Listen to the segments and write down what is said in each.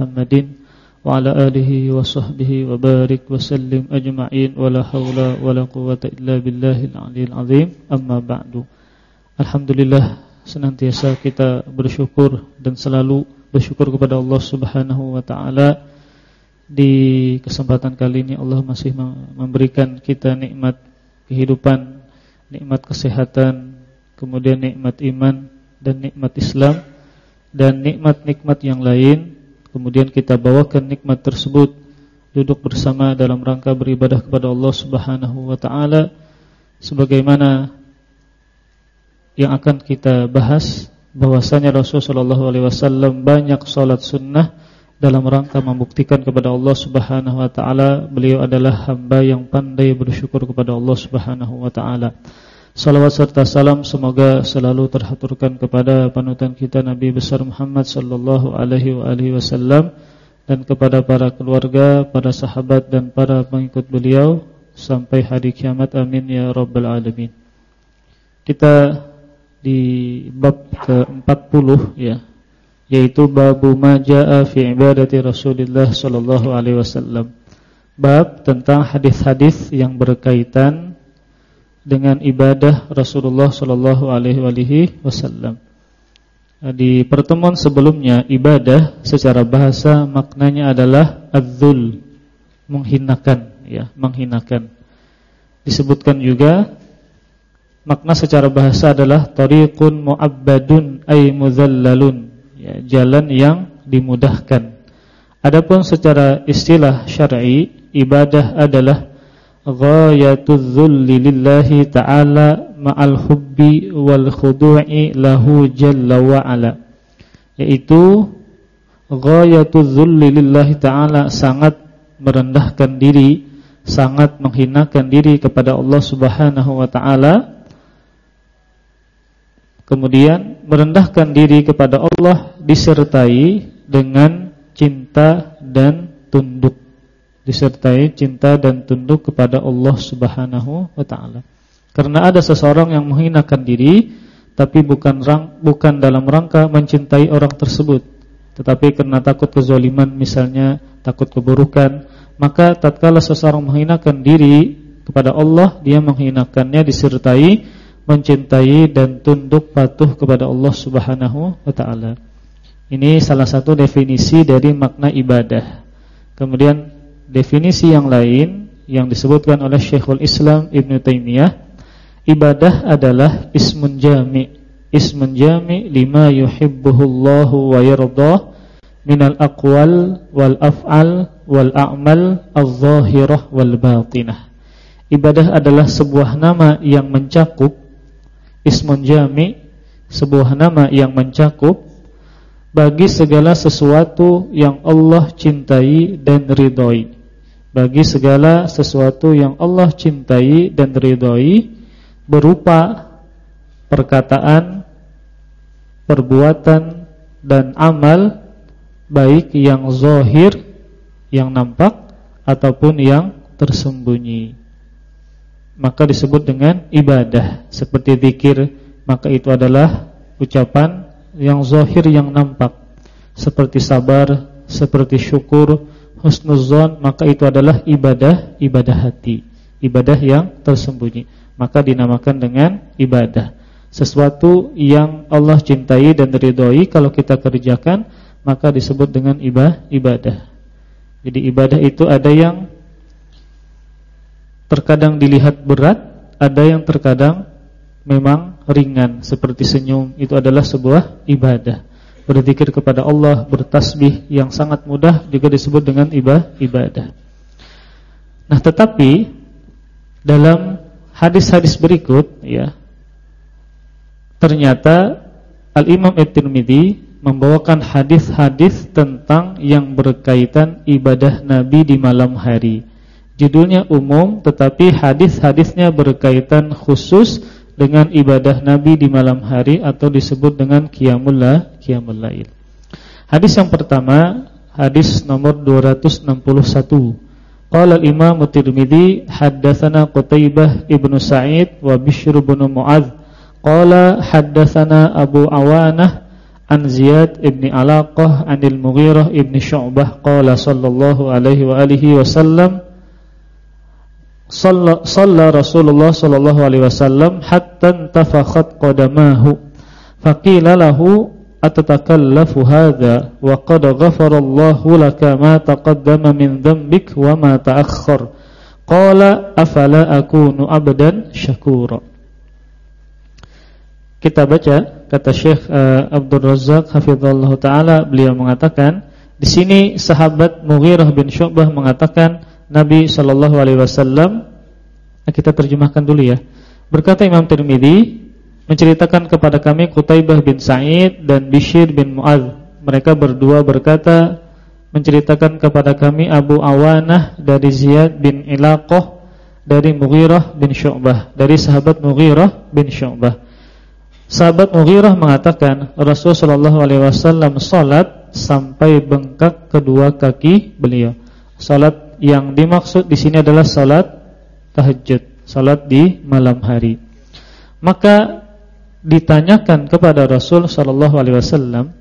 Muhammadin wa ala alihi wa sahbihi wa barik wa sallim ajma'in wa la hawla wa la quwata illa billahil aliyil azim. Amma ba'du. Alhamdulillah senantiasa kita bersyukur dan selalu bersyukur kepada Allah Subhanahu wa taala. Di kesempatan kali ini Allah masih memberikan kita nikmat kehidupan, nikmat kesehatan, kemudian nikmat iman dan nikmat Islam dan nikmat-nikmat yang lain kemudian kita bawakan nikmat tersebut duduk bersama dalam rangka beribadah kepada Allah Subhanahu wa taala sebagaimana yang akan kita bahas bahwasanya Rasulullah sallallahu alaihi wasallam banyak salat sunnah dalam rangka membuktikan kepada Allah Subhanahu wa taala beliau adalah hamba yang pandai bersyukur kepada Allah Subhanahu wa taala. Salawat serta salam semoga selalu terhaturkan kepada panutan kita Nabi besar Muhammad sallallahu alaihi wasallam dan kepada para keluarga, para sahabat dan para pengikut beliau sampai hari kiamat. Amin ya rabbal alamin. Kita di bab ke-40 ya, yaitu bab majaa fi ibadati Rasulullah sallallahu alaihi wasallam. Bab tentang hadis-hadis yang berkaitan dengan ibadah Rasulullah Shallallahu Alaihi Wasallam. Di pertemuan sebelumnya ibadah secara bahasa maknanya adalah adzul menghinakan ya menghinakan. Disebutkan juga makna secara bahasa adalah tariqun mu'abbadun ay muzallalun ya, jalan yang dimudahkan. Adapun secara istilah syar'i ibadah adalah ghayatul dhulli lillahi ta'ala ma'al hubbi wal khudu'i lahu jalla wa ala. Yaitu ghayatul dhulli lillahi ta'ala sangat merendahkan diri sangat menghinakan diri kepada Allah Subhanahu wa taala. Kemudian merendahkan diri kepada Allah disertai dengan cinta dan tunduk disertai cinta dan tunduk kepada Allah Subhanahu wa taala. Karena ada seseorang yang menghinakan diri tapi bukan rang, bukan dalam rangka mencintai orang tersebut, tetapi karena takut kezaliman misalnya, takut keburukan, maka tatkala seseorang menghinakan diri kepada Allah, dia menghinakannya disertai mencintai dan tunduk patuh kepada Allah Subhanahu wa taala. Ini salah satu definisi dari makna ibadah. Kemudian definisi yang lain yang disebutkan oleh Syekhul Islam Ibn Taimiyah ibadah adalah ismun jami. Ismun jami lima yuhibbuhullahu wa yardah minal aqwal wal af'al wal a'mal al-zahirah wal batinah. Ibadah adalah sebuah nama yang mencakup ismun jami sebuah nama yang mencakup bagi segala sesuatu yang Allah cintai dan ridhoi bagi segala sesuatu yang Allah cintai dan ridhoi berupa perkataan, perbuatan dan amal baik yang zahir yang nampak ataupun yang tersembunyi. Maka disebut dengan ibadah seperti zikir, maka itu adalah ucapan yang zahir yang nampak seperti sabar, seperti syukur, husnuzon maka itu adalah ibadah ibadah hati, ibadah yang tersembunyi. Maka dinamakan dengan ibadah. Sesuatu yang Allah cintai dan ridhoi kalau kita kerjakan maka disebut dengan ibadah ibadah. Jadi ibadah itu ada yang terkadang dilihat berat, ada yang terkadang memang ringan seperti senyum itu adalah sebuah ibadah berzikir kepada Allah, bertasbih yang sangat mudah juga disebut dengan ibadah. Nah, tetapi dalam hadis-hadis berikut ya ternyata Al-Imam At-Tirmidzi membawakan hadis-hadis tentang yang berkaitan ibadah Nabi di malam hari. Judulnya umum tetapi hadis-hadisnya berkaitan khusus dengan ibadah Nabi di malam hari atau disebut dengan qiyamul qiyamul. Hadis yang pertama, hadis nomor 261. Qala al-Imam At-Tirmidzi haddatsana Qutaibah ibnu Sa'id wa Bishr bin Mu'adz qala haddatsana Abu Awanah an Ziyad ibn Alaqah anil Mughirah ibn Syu'bah qala sallallahu alaihi wa alihi wasallam Salla Rasulullah sallallahu alaihi wasallam hatta intafakhat qadamahu. Faqila lahu atatakallafu hadha? Wa qad ghafara Allahu laka ma taqaddama min dhanbik wa ma ta'akhkhar. Qala afala akunu abdan syakura kita baca kata Syekh uh, Abdul Razak hafizallahu taala beliau mengatakan di sini sahabat Mughirah bin Syu'bah mengatakan Nabi sallallahu alaihi wasallam nah, kita terjemahkan dulu ya. Berkata Imam Tirmizi menceritakan kepada kami Qutaibah bin Sa'id dan Bishr bin Mu'adz. Mereka berdua berkata menceritakan kepada kami Abu Awanah dari Ziyad bin Ilaqah dari Mughirah bin Syu'bah, dari sahabat Mughirah bin Syu'bah. Sahabat Mughirah mengatakan Rasulullah sallallahu alaihi wasallam salat sampai bengkak kedua kaki beliau. Salat yang dimaksud di sini adalah salat tahajud, salat di malam hari. Maka ditanyakan kepada Rasul sallallahu alaihi wasallam,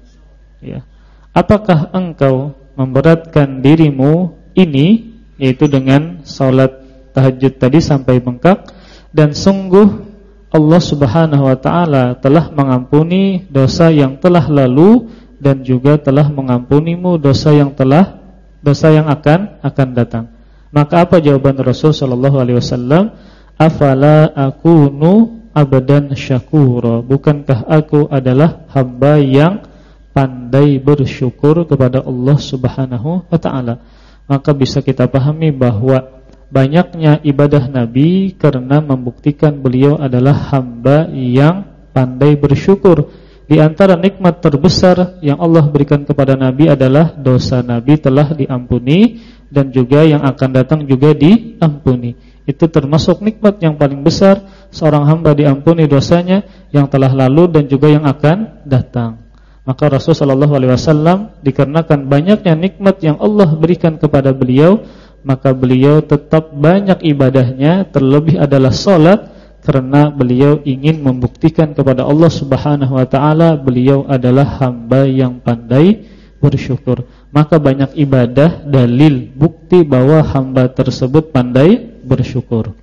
ya, apakah engkau memberatkan dirimu ini yaitu dengan salat tahajud tadi sampai bengkak dan sungguh Allah Subhanahu wa taala telah mengampuni dosa yang telah lalu dan juga telah mengampunimu dosa yang telah dosa yang akan akan datang. Maka apa jawaban Rasul sallallahu alaihi wasallam? Afala akunu abadan syakura? Bukankah aku adalah hamba yang pandai bersyukur kepada Allah Subhanahu wa taala? Maka bisa kita pahami bahwa banyaknya ibadah Nabi karena membuktikan beliau adalah hamba yang pandai bersyukur. Di antara nikmat terbesar yang Allah berikan kepada Nabi adalah dosa Nabi telah diampuni dan juga yang akan datang juga diampuni. Itu termasuk nikmat yang paling besar seorang hamba diampuni dosanya yang telah lalu dan juga yang akan datang. Maka Rasulullah SAW dikarenakan banyaknya nikmat yang Allah berikan kepada beliau maka beliau tetap banyak ibadahnya terlebih adalah solat karena beliau ingin membuktikan kepada Allah Subhanahu wa taala beliau adalah hamba yang pandai bersyukur. Maka banyak ibadah dalil bukti bahwa hamba tersebut pandai bersyukur.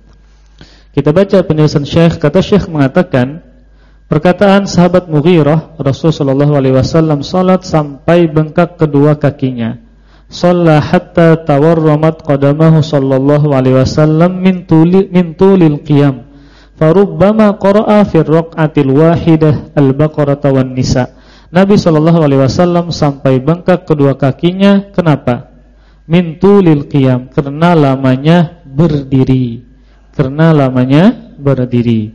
Kita baca penjelasan Syekh kata Syekh mengatakan perkataan sahabat Mughirah Rasulullah sallallahu alaihi wasallam salat sampai bengkak kedua kakinya. Shalla hatta tawarramat qadamahu sallallahu alaihi wasallam min tuli min tulil qiyam. Farubbama qara'a fi raq'atil wahidah al-Baqarah wan Nisa. Nabi sallallahu alaihi wasallam sampai bengkak kedua kakinya. Kenapa? Min tulil qiyam, karena lamanya berdiri. Karena lamanya berdiri.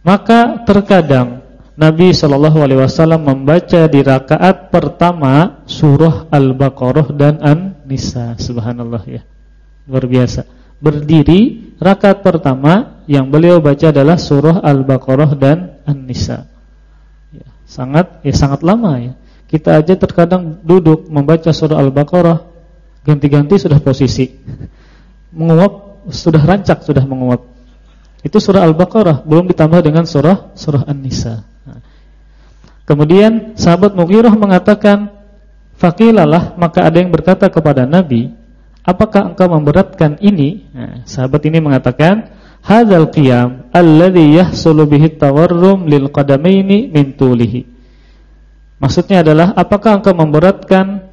Maka terkadang Nabi Shallallahu Alaihi Wasallam membaca di rakaat pertama surah Al-Baqarah dan An-Nisa. Subhanallah ya, luar biasa. Berdiri rakaat pertama yang beliau baca adalah surah Al-Baqarah dan An-Nisa. Ya, sangat ya sangat lama ya. Kita aja terkadang duduk membaca surah Al-Baqarah ganti-ganti sudah posisi. Menguap sudah rancak sudah menguap. Itu surah Al-Baqarah belum ditambah dengan surah surah An-Nisa. Kemudian sahabat Mughirah mengatakan, "Faqilalah," maka ada yang berkata kepada Nabi, "Apakah engkau memberatkan ini?" Nah, sahabat ini mengatakan, "Hadzal qiyam alladhi yahsulu bihi tawarrum lil qadamaini min tulihi." Maksudnya adalah apakah engkau memberatkan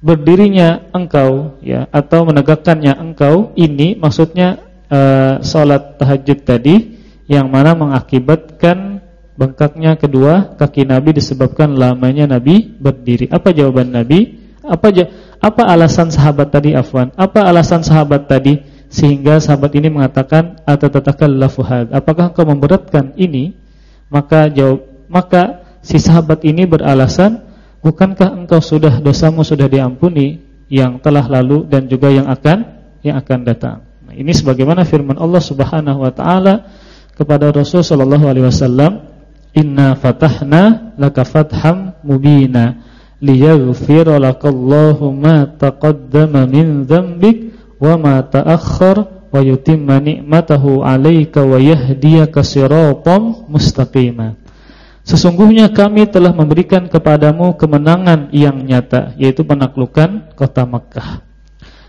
berdirinya engkau ya atau menegakkannya engkau ini maksudnya uh, salat tahajud tadi yang mana mengakibatkan bengkaknya kedua kaki Nabi disebabkan lamanya Nabi berdiri. Apa jawaban Nabi? Apa apa alasan sahabat tadi Afwan? Apa alasan sahabat tadi sehingga sahabat ini mengatakan atatatakallafu had? Apakah engkau memberatkan ini? Maka jawab maka si sahabat ini beralasan, bukankah engkau sudah dosamu sudah diampuni yang telah lalu dan juga yang akan yang akan datang. Nah, ini sebagaimana firman Allah Subhanahu wa taala kepada Rasul sallallahu alaihi wasallam Inna fatahna laka fatham mubina liyaghfira lakallahu ma taqaddama min dhanbik wa ma ta'akhkhar wa yutimma ni'matahu 'alaika wa yahdiyaka siratan mustaqima. Sesungguhnya kami telah memberikan kepadamu kemenangan yang nyata Yaitu penaklukan kota Makkah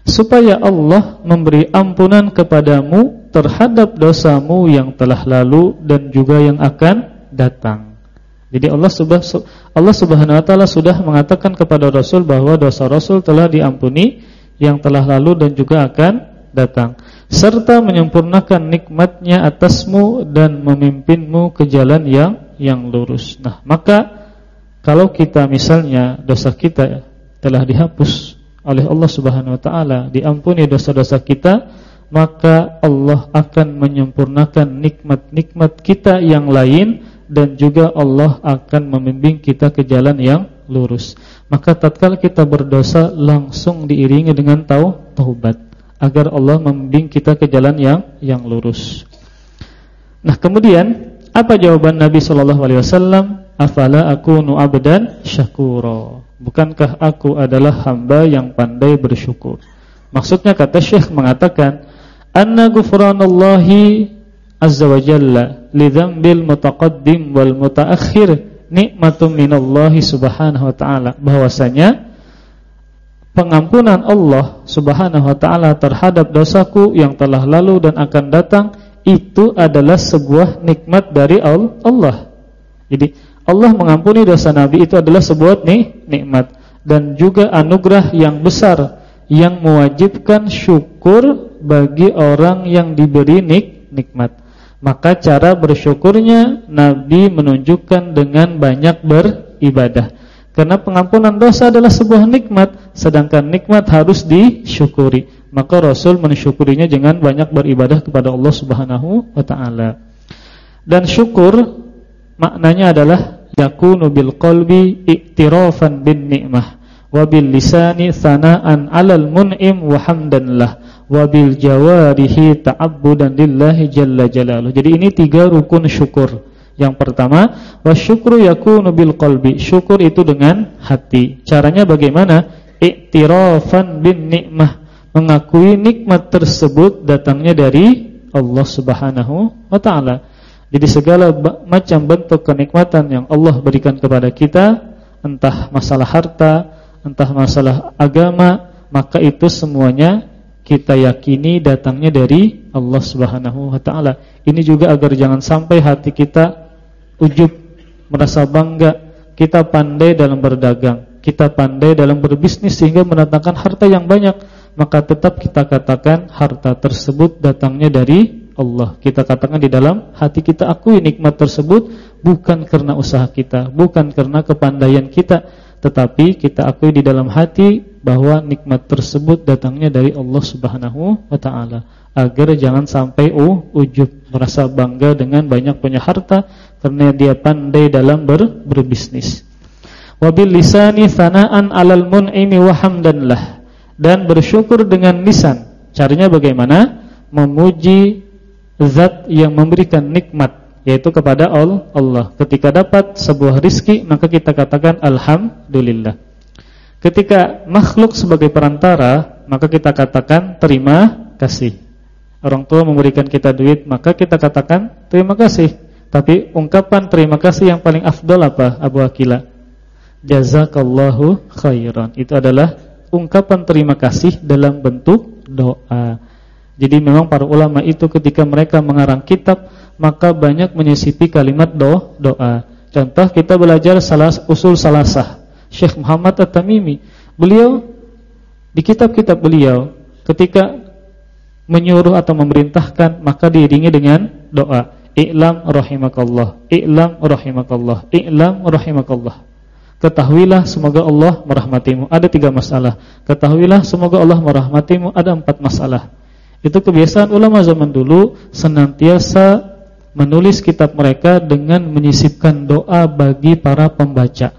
Supaya Allah memberi ampunan kepadamu terhadap dosamu yang telah lalu dan juga yang akan datang Jadi Allah, Allah subhanahu wa ta'ala sudah mengatakan kepada Rasul bahwa dosa Rasul telah diampuni Yang telah lalu dan juga akan datang serta menyempurnakan nikmatnya atasmu dan memimpinmu ke jalan yang yang lurus. Nah, maka kalau kita misalnya dosa kita telah dihapus oleh Allah Subhanahu wa taala, diampuni dosa-dosa kita, maka Allah akan menyempurnakan nikmat-nikmat kita yang lain dan juga Allah akan membimbing kita ke jalan yang lurus. Maka tatkala kita berdosa langsung diiringi dengan tau taubat agar Allah membimbing kita ke jalan yang yang lurus. Nah, kemudian apa jawaban Nabi sallallahu alaihi wasallam? Afala akunu abdan syakura. Bukankah aku adalah hamba yang pandai bersyukur? Maksudnya kata Syekh mengatakan anna ghufranallahi azza wa jalla li dzambil mutaqaddim wal mutaakhir nikmatun minallahi subhanahu wa ta'ala bahwasanya pengampunan Allah subhanahu wa ta'ala terhadap dosaku yang telah lalu dan akan datang itu adalah sebuah nikmat dari Allah. Jadi Allah mengampuni dosa Nabi itu adalah sebuah nih, nikmat dan juga anugerah yang besar yang mewajibkan syukur bagi orang yang diberi nik, nikmat. Maka cara bersyukurnya Nabi menunjukkan dengan banyak beribadah. Karena pengampunan dosa adalah sebuah nikmat, sedangkan nikmat harus disyukuri. Maka Rasul mensyukurinya dengan banyak beribadah kepada Allah Subhanahu wa taala. Dan syukur maknanya adalah yakunu bil qalbi i'tirafan bin ni'mah wa bil lisani thana'an 'alal mun'im wa hamdan lah wa bil jawarihi ta'abbudan lillahi jalla jalaluhu. Jadi ini tiga rukun syukur. Yang pertama, wasyukru yakunu bil qalbi. Syukur itu dengan hati. Caranya bagaimana? Iktirafan bin nikmah. Mengakui nikmat tersebut datangnya dari Allah Subhanahu wa taala. Jadi segala macam bentuk kenikmatan yang Allah berikan kepada kita, entah masalah harta, entah masalah agama, maka itu semuanya kita yakini datangnya dari Allah Subhanahu wa taala. Ini juga agar jangan sampai hati kita ujub, merasa bangga, kita pandai dalam berdagang, kita pandai dalam berbisnis sehingga mendatangkan harta yang banyak, maka tetap kita katakan harta tersebut datangnya dari Allah. Kita katakan di dalam hati kita akui nikmat tersebut bukan karena usaha kita, bukan karena kepandaian kita, tetapi kita akui di dalam hati bahwa nikmat tersebut datangnya dari Allah Subhanahu wa taala agar jangan sampai uh, ujub merasa bangga dengan banyak punya harta karena dia pandai dalam ber, berbisnis. Wabil lisani thana'an 'alal mun'imi wa hamdanlah dan bersyukur dengan lisan. Caranya bagaimana? Memuji zat yang memberikan nikmat yaitu kepada Allah. Ketika dapat sebuah rizki maka kita katakan alhamdulillah. Ketika makhluk sebagai perantara maka kita katakan terima kasih. Orang tua memberikan kita duit, maka kita katakan terima kasih. Tapi ungkapan terima kasih yang paling afdol apa Abu Akila? Jazakallahu khairan. Itu adalah ungkapan terima kasih dalam bentuk doa. Jadi memang para ulama itu ketika mereka mengarang kitab, maka banyak menyisipi kalimat do, doa. Contoh kita belajar salah usul salasah. Syekh Muhammad At-Tamimi, beliau di kitab-kitab beliau ketika menyuruh atau memerintahkan maka diiringi dengan doa. I'lam rahimakallah i'lam rahimakallah i'lam rahimakallah. Ketahuilah semoga Allah merahmatimu. Ada tiga masalah. Ketahuilah semoga Allah merahmatimu. Ada empat masalah itu kebiasaan ulama zaman dulu senantiasa menulis kitab mereka dengan menyisipkan doa bagi para pembaca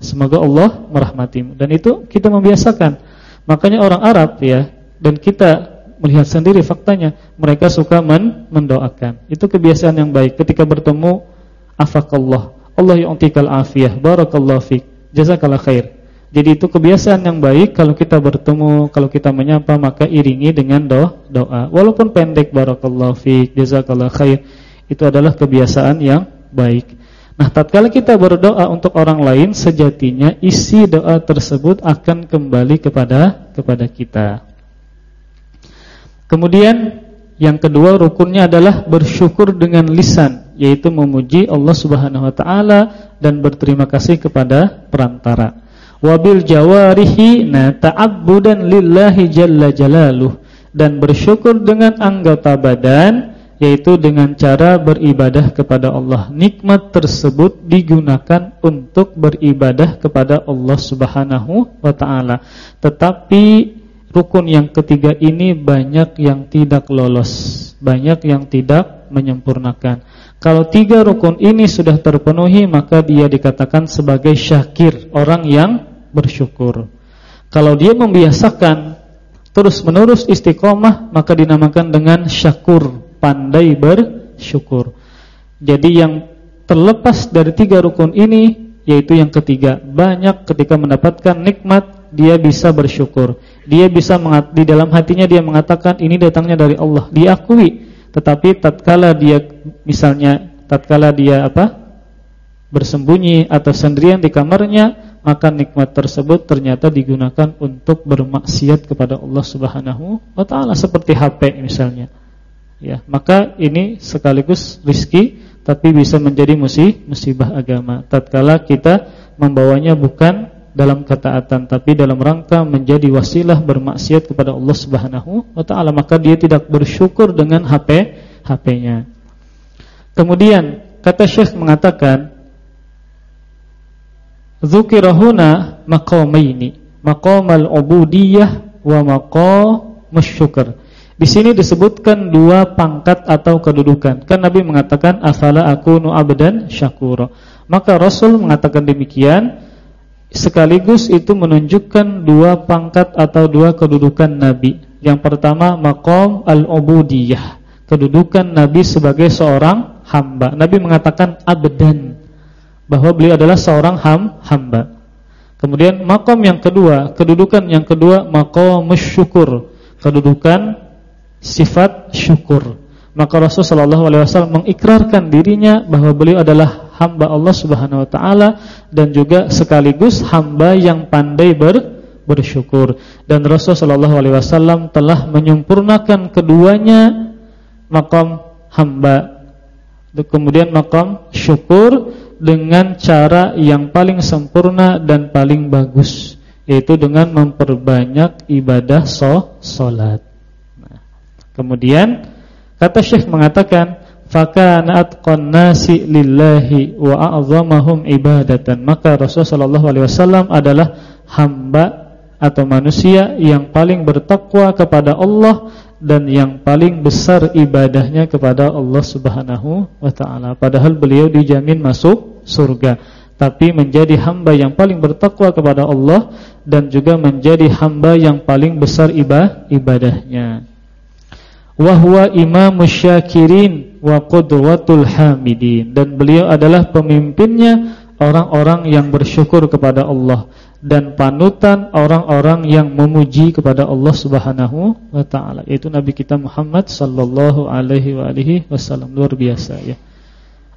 semoga Allah merahmatimu dan itu kita membiasakan makanya orang Arab ya dan kita melihat sendiri faktanya mereka suka men mendoakan. Itu kebiasaan yang baik. Ketika bertemu afakallah, Allah yu'tikal afiyah, barakallahu fik, jazakallah khair. Jadi itu kebiasaan yang baik kalau kita bertemu, kalau kita menyapa maka iringi dengan do doa. Walaupun pendek barakallahu fik, jazakallah khair. Itu adalah kebiasaan yang baik. Nah, tatkala kita berdoa untuk orang lain, sejatinya isi doa tersebut akan kembali kepada kepada kita. Kemudian yang kedua rukunnya adalah bersyukur dengan lisan, yaitu memuji Allah Subhanahu wa taala dan berterima kasih kepada perantara. Wabil jawarihi na ta'abbudan lillahi jalla jalaluh dan bersyukur dengan anggota badan yaitu dengan cara beribadah kepada Allah. Nikmat tersebut digunakan untuk beribadah kepada Allah Subhanahu wa taala. Tetapi rukun yang ketiga ini banyak yang tidak lolos, banyak yang tidak menyempurnakan. Kalau tiga rukun ini sudah terpenuhi, maka dia dikatakan sebagai syakir, orang yang bersyukur. Kalau dia membiasakan terus-menerus istiqomah, maka dinamakan dengan syakur, pandai bersyukur. Jadi yang terlepas dari tiga rukun ini yaitu yang ketiga, banyak ketika mendapatkan nikmat dia bisa bersyukur. Dia bisa di dalam hatinya dia mengatakan ini datangnya dari Allah, diakui. Tetapi tatkala dia misalnya tatkala dia apa? bersembunyi atau sendirian di kamarnya, maka nikmat tersebut ternyata digunakan untuk bermaksiat kepada Allah Subhanahu wa taala seperti HP misalnya ya maka ini sekaligus rizki tapi bisa menjadi musibah agama tatkala kita membawanya bukan dalam ketaatan tapi dalam rangka menjadi wasilah bermaksiat kepada Allah Subhanahu wa taala maka dia tidak bersyukur dengan HP HP-nya. Kemudian kata Syekh mengatakan dzukirahuna maqamaini maqamal ubudiyah wa maqamus syukr di sini disebutkan dua pangkat atau kedudukan. Kan Nabi mengatakan afala akunu abdan syakura. Maka Rasul mengatakan demikian sekaligus itu menunjukkan dua pangkat atau dua kedudukan Nabi. Yang pertama maqam al-ubudiyah, kedudukan Nabi sebagai seorang hamba. Nabi mengatakan abdan bahwa beliau adalah seorang ham, hamba. Kemudian makom yang kedua, kedudukan yang kedua maqam syukur, kedudukan sifat syukur. Maka Rasulullah sallallahu alaihi wasallam mengikrarkan dirinya bahwa beliau adalah hamba Allah Subhanahu wa taala dan juga sekaligus hamba yang pandai ber, bersyukur. Dan Rasulullah sallallahu alaihi wasallam telah menyempurnakan keduanya makam hamba kemudian makam syukur dengan cara yang paling sempurna dan paling bagus yaitu dengan memperbanyak ibadah so, salat. Kemudian kata Syekh mengatakan fakana atqan lillahi wa a'zamahum ibadatan. Maka Rasulullah sallallahu alaihi wasallam adalah hamba atau manusia yang paling bertakwa kepada Allah dan yang paling besar ibadahnya kepada Allah Subhanahu wa taala. Padahal beliau dijamin masuk surga, tapi menjadi hamba yang paling bertakwa kepada Allah dan juga menjadi hamba yang paling besar ibadahnya. Wa Imam syakirin wa qudwatul hamidin. Dan beliau adalah pemimpinnya orang-orang yang bersyukur kepada Allah dan panutan orang-orang yang memuji kepada Allah Subhanahu wa taala. Yaitu nabi kita Muhammad sallallahu alaihi wa alihi wasallam. Luar biasa ya.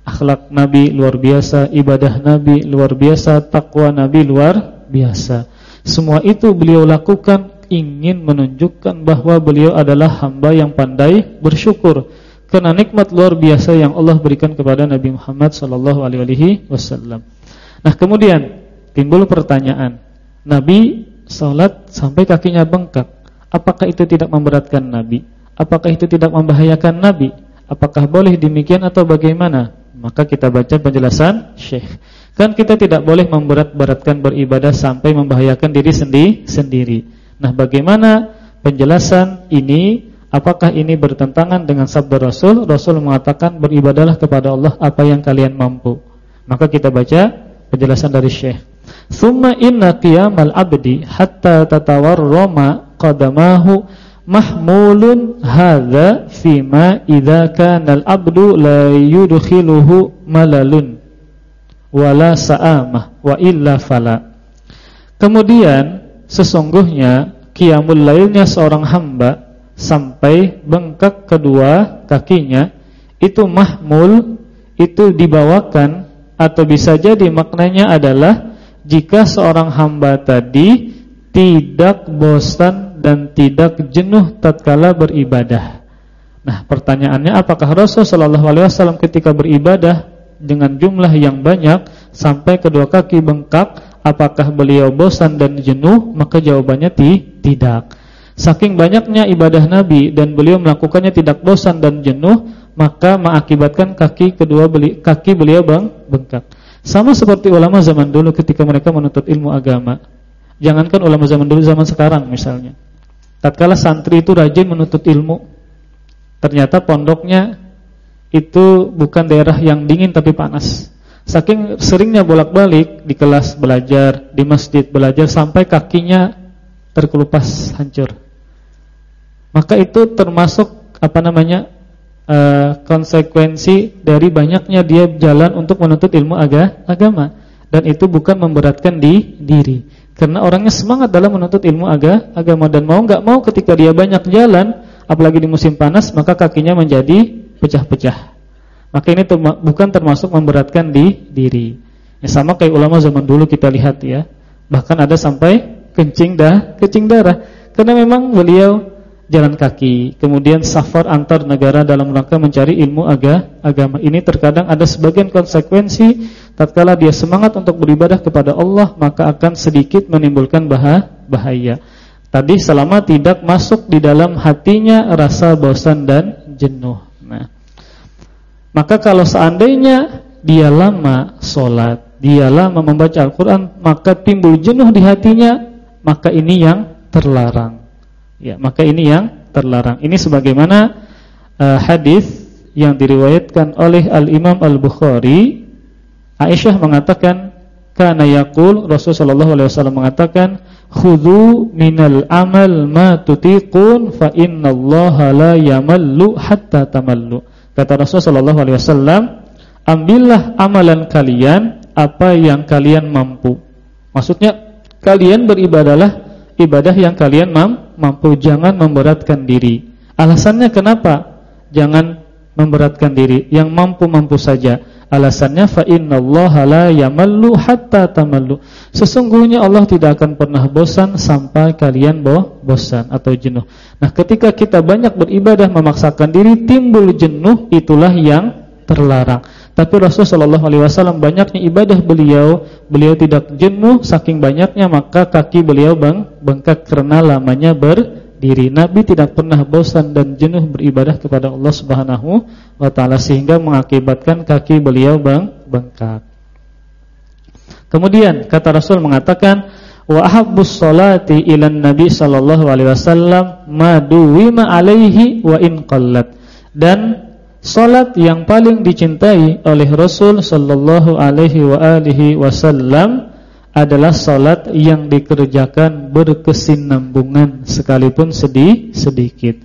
Akhlak nabi luar biasa ibadah nabi luar biasa takwa nabi luar biasa. Semua itu beliau lakukan ingin menunjukkan bahwa beliau adalah hamba yang pandai bersyukur karena nikmat luar biasa yang Allah berikan kepada Nabi Muhammad sallallahu alaihi wasallam. Nah, kemudian timbul pertanyaan, Nabi salat sampai kakinya bengkak. Apakah itu tidak memberatkan Nabi? Apakah itu tidak membahayakan Nabi? Apakah boleh demikian atau bagaimana? Maka kita baca penjelasan Syekh. Kan kita tidak boleh memberat-beratkan beribadah sampai membahayakan diri sendiri. Nah, bagaimana penjelasan ini? Apakah ini bertentangan dengan sabda Rasul? Rasul mengatakan beribadalah kepada Allah apa yang kalian mampu. Maka kita baca penjelasan dari Syekh. Thumma inna qiyamal abdi hatta tatawarrama qadamahu mahmulun hadza fima idza kana al-abdu la yudkhiluhu malalun wala sa'amah wa illa fala. Kemudian Sesungguhnya Qiyamul lailnya seorang hamba Sampai bengkak kedua kakinya Itu mahmul Itu dibawakan atau bisa jadi maknanya adalah jika seorang hamba tadi tidak bosan dan tidak jenuh tatkala beribadah. Nah, pertanyaannya apakah Rasul sallallahu alaihi wasallam ketika beribadah dengan jumlah yang banyak sampai kedua kaki bengkak, apakah beliau bosan dan jenuh? Maka jawabannya ti tidak. Saking banyaknya ibadah Nabi dan beliau melakukannya tidak bosan dan jenuh, maka mengakibatkan kaki kedua beli, kaki beliau bang bengkak. Sama seperti ulama zaman dulu ketika mereka menuntut ilmu agama. Jangankan ulama zaman dulu, zaman sekarang misalnya. Tatkala santri itu rajin menuntut ilmu, ternyata pondoknya itu bukan daerah yang dingin tapi panas. Saking seringnya bolak-balik di kelas belajar, di masjid belajar sampai kakinya terkelupas hancur. Maka itu termasuk apa namanya? Uh, konsekuensi dari banyaknya dia jalan untuk menuntut ilmu aga, agama dan itu bukan memberatkan di diri. Karena orangnya semangat dalam menuntut ilmu aga, agama dan mau nggak mau ketika dia banyak jalan, apalagi di musim panas, maka kakinya menjadi pecah-pecah. Maka ini terma bukan termasuk memberatkan di diri. Ya, sama kayak ulama zaman dulu kita lihat ya. Bahkan ada sampai kencing dah, kencing darah. Karena memang beliau jalan kaki, kemudian safar antar negara dalam rangka mencari ilmu aga, agama. Ini terkadang ada sebagian konsekuensi tatkala dia semangat untuk beribadah kepada Allah, maka akan sedikit menimbulkan bahaya. Tadi selama tidak masuk di dalam hatinya rasa bosan dan jenuh. Nah, maka kalau seandainya dia lama sholat, dia lama membaca Al-Quran, maka timbul jenuh di hatinya, maka ini yang terlarang. Ya, maka ini yang terlarang. Ini sebagaimana uh, hadis yang diriwayatkan oleh Al-Imam Al-Bukhari Aisyah mengatakan kana yaqul Rasulullah sallallahu alaihi wasallam mengatakan khudhu minal amal ma tutiqun fa innallaha la yamallu hatta tamallu. Kata Rasulullah sallallahu alaihi wasallam, ambillah amalan kalian apa yang kalian mampu. Maksudnya kalian beribadalah ibadah yang kalian mampu, jangan memberatkan diri. Alasannya kenapa? Jangan memberatkan diri, yang mampu-mampu saja. Alasannya fa innallaha la yamallu hatta tamallu. Sesungguhnya Allah tidak akan pernah bosan sampai kalian boh, bosan atau jenuh. Nah, ketika kita banyak beribadah memaksakan diri timbul jenuh, itulah yang terlarang. Tapi Rasulullah Shallallahu Alaihi Wasallam banyaknya ibadah beliau, beliau tidak jenuh saking banyaknya maka kaki beliau bang bengkak karena lamanya berdiri. Nabi tidak pernah bosan dan jenuh beribadah kepada Allah Subhanahu Wa Taala sehingga mengakibatkan kaki beliau bang bengkak. Kemudian kata Rasul mengatakan wa ahabbus salati ilan nabi sallallahu alaihi wasallam ma duwima alaihi wa in qallat dan Salat yang paling dicintai oleh Rasul sallallahu alaihi wa alihi wasallam adalah salat yang dikerjakan berkesinambungan sekalipun sedih sedikit.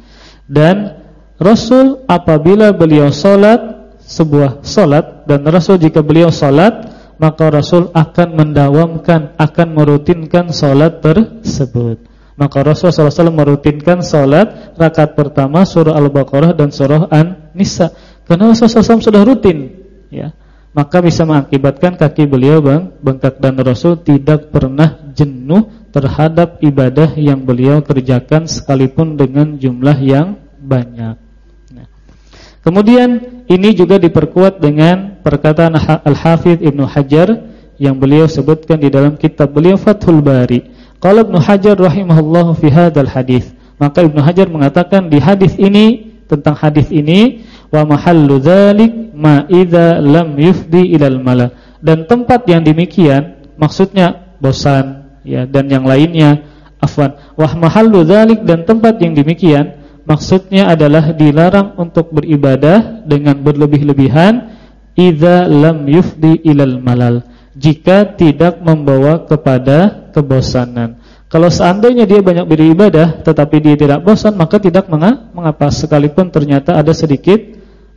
Dan Rasul apabila beliau salat sebuah salat dan Rasul jika beliau salat maka Rasul akan mendawamkan akan merutinkan salat tersebut. Maka Rasulullah SAW merutinkan salat rakaat pertama surah Al-Baqarah dan surah An-Nisa. Karena Rasulullah SAW sudah rutin, ya. Maka bisa mengakibatkan kaki beliau bang bengkak dan Rasul tidak pernah jenuh terhadap ibadah yang beliau kerjakan sekalipun dengan jumlah yang banyak. Nah. Kemudian ini juga diperkuat dengan perkataan Al-Hafidh Ibnu Hajar yang beliau sebutkan di dalam kitab beliau Fathul Bari. Qala Ibnu Hajar rahimahullahu fi hadzal hadis. Maka Ibnu Hajar mengatakan di hadis ini tentang hadis ini wa mahallu dzalik ma idza lam yufdi ilal mala. Dan tempat yang demikian maksudnya bosan ya dan yang lainnya afwan. Wa mahallu dzalik dan tempat yang demikian maksudnya adalah dilarang untuk beribadah dengan berlebih-lebihan idza lam yufdi ilal malal jika tidak membawa kepada kebosanan. Kalau seandainya dia banyak beribadah tetapi dia tidak bosan maka tidak mengapa sekalipun ternyata ada sedikit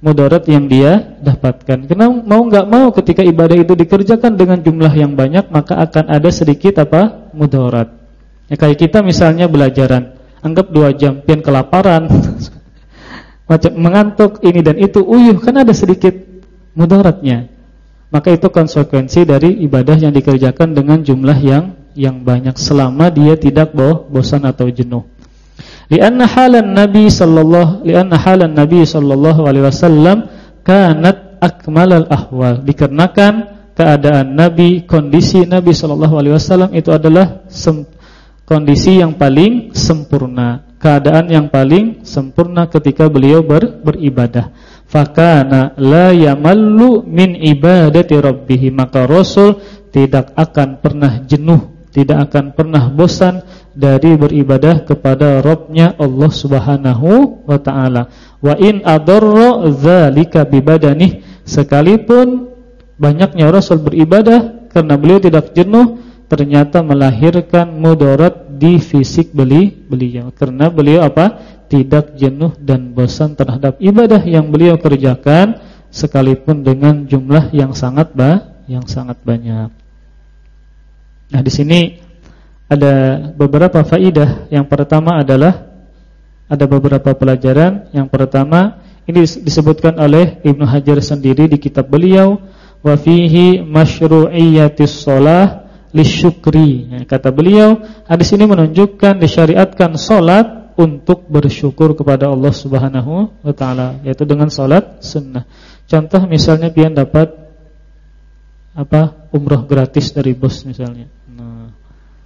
mudarat yang dia dapatkan. Karena mau nggak mau ketika ibadah itu dikerjakan dengan jumlah yang banyak maka akan ada sedikit apa mudarat. Ya kayak kita misalnya belajaran, anggap dua jam pian kelaparan, macam mengantuk ini dan itu uyuh kan ada sedikit mudaratnya. Maka itu konsekuensi dari ibadah yang dikerjakan dengan jumlah yang yang banyak selama dia tidak bosan atau jenuh. Lianna halan Nabi sallallahu lianna halan Nabi sallallahu alaihi wasallam kanat akmalal ahwal. Dikarenakan keadaan Nabi, kondisi Nabi sallallahu alaihi wasallam itu adalah kondisi yang paling sempurna, keadaan yang paling sempurna ketika beliau ber beribadah. Fakana la yamallu min ibadati rabbih, maka Rasul tidak akan pernah jenuh tidak akan pernah bosan dari beribadah kepada Rabbnya Allah Subhanahu wa taala. Wa in adarra dzalika bibadanih sekalipun banyaknya Rasul beribadah karena beliau tidak jenuh ternyata melahirkan mudarat di fisik beli beliau karena beliau apa? tidak jenuh dan bosan terhadap ibadah yang beliau kerjakan sekalipun dengan jumlah yang sangat ba yang sangat banyak. Nah, di sini ada beberapa faidah. Yang pertama adalah ada beberapa pelajaran. Yang pertama ini disebutkan oleh Ibnu Hajar sendiri di kitab beliau wa fihi masyru'iyyatis lisyukri. Kata beliau, hadis ini menunjukkan disyariatkan salat untuk bersyukur kepada Allah Subhanahu wa taala, yaitu dengan salat sunnah. Contoh misalnya pian dapat apa? umroh gratis dari bos misalnya.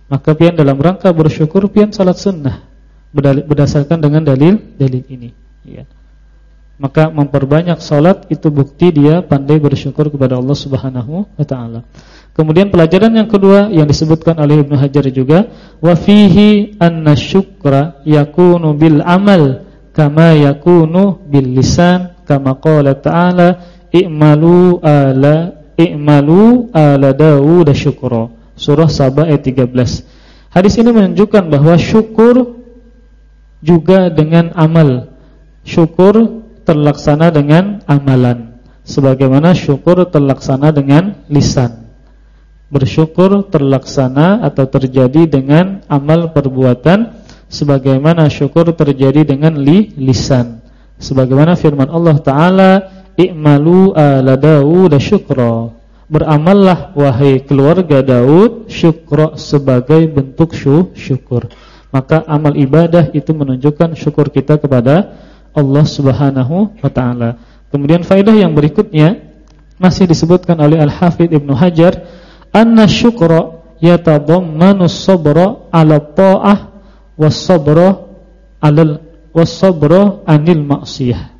Maka pian dalam rangka bersyukur pian salat sunnah berdasarkan dengan dalil dalil ini. Ya. Maka memperbanyak salat itu bukti dia pandai bersyukur kepada Allah Subhanahu wa taala. Kemudian pelajaran yang kedua yang disebutkan oleh Ibnu Hajar juga wa fihi anna syukra yakunu bil amal kama yakunu bil lisan kama qala ta'ala i'malu ala i'malu ala Dawud syukra. Surah Saba ayat 13. Hadis ini menunjukkan bahwa syukur juga dengan amal. Syukur terlaksana dengan amalan. Sebagaimana syukur terlaksana dengan lisan. Bersyukur terlaksana atau terjadi dengan amal perbuatan sebagaimana syukur terjadi dengan li, lisan. Sebagaimana firman Allah taala, "I'malu ala Daud syukra." Beramallah wahai keluarga Daud syukra sebagai bentuk syukur. Maka amal ibadah itu menunjukkan syukur kita kepada Allah Subhanahu wa taala. Kemudian faedah yang berikutnya masih disebutkan oleh Al-Hafidz Ibnu Hajar, anna syukra yatadammanu sabra 'ala ta'ah was-sabra 'alal was-sabra 'anil ma'siyah.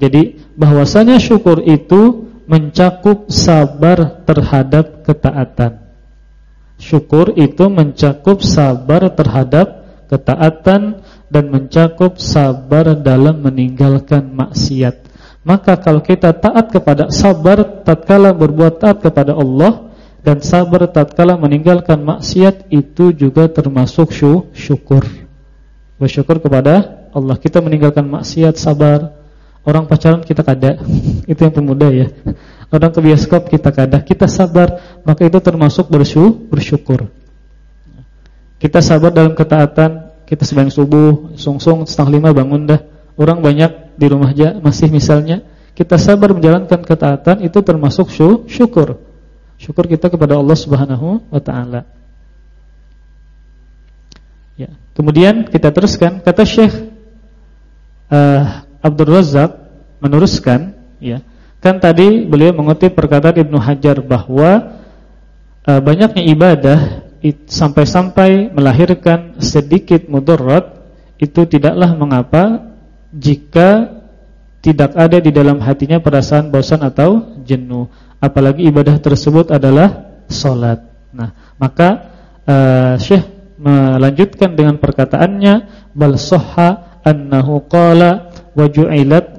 Jadi bahwasanya syukur itu mencakup sabar terhadap ketaatan. Syukur itu mencakup sabar terhadap ketaatan dan mencakup sabar dalam meninggalkan maksiat. Maka kalau kita taat kepada sabar tatkala berbuat taat kepada Allah dan sabar tatkala meninggalkan maksiat itu juga termasuk syukur. Bersyukur kepada Allah. Kita meninggalkan maksiat sabar, Orang pacaran kita kada. Itu yang pemuda ya. Orang ke bioskop kita kada. Kita sabar. Maka itu termasuk bersyukur. Kita sabar dalam ketaatan. Kita sembahyang subuh Sungsung setengah lima bangun dah. Orang banyak di rumah aja Masih misalnya. Kita sabar menjalankan ketaatan Itu termasuk syukur Syukur kita kepada Allah subhanahu wa ta'ala Ya. Kemudian kita teruskan kata Syekh uh, Abdul Razak meneruskan ya. Kan tadi beliau mengutip perkataan Ibnu Hajar bahwa e, banyaknya ibadah sampai-sampai melahirkan sedikit mudarat itu tidaklah mengapa jika tidak ada di dalam hatinya perasaan bosan atau jenuh apalagi ibadah tersebut adalah salat. Nah, maka uh, Syekh melanjutkan dengan perkataannya bal sahha annahu qala wa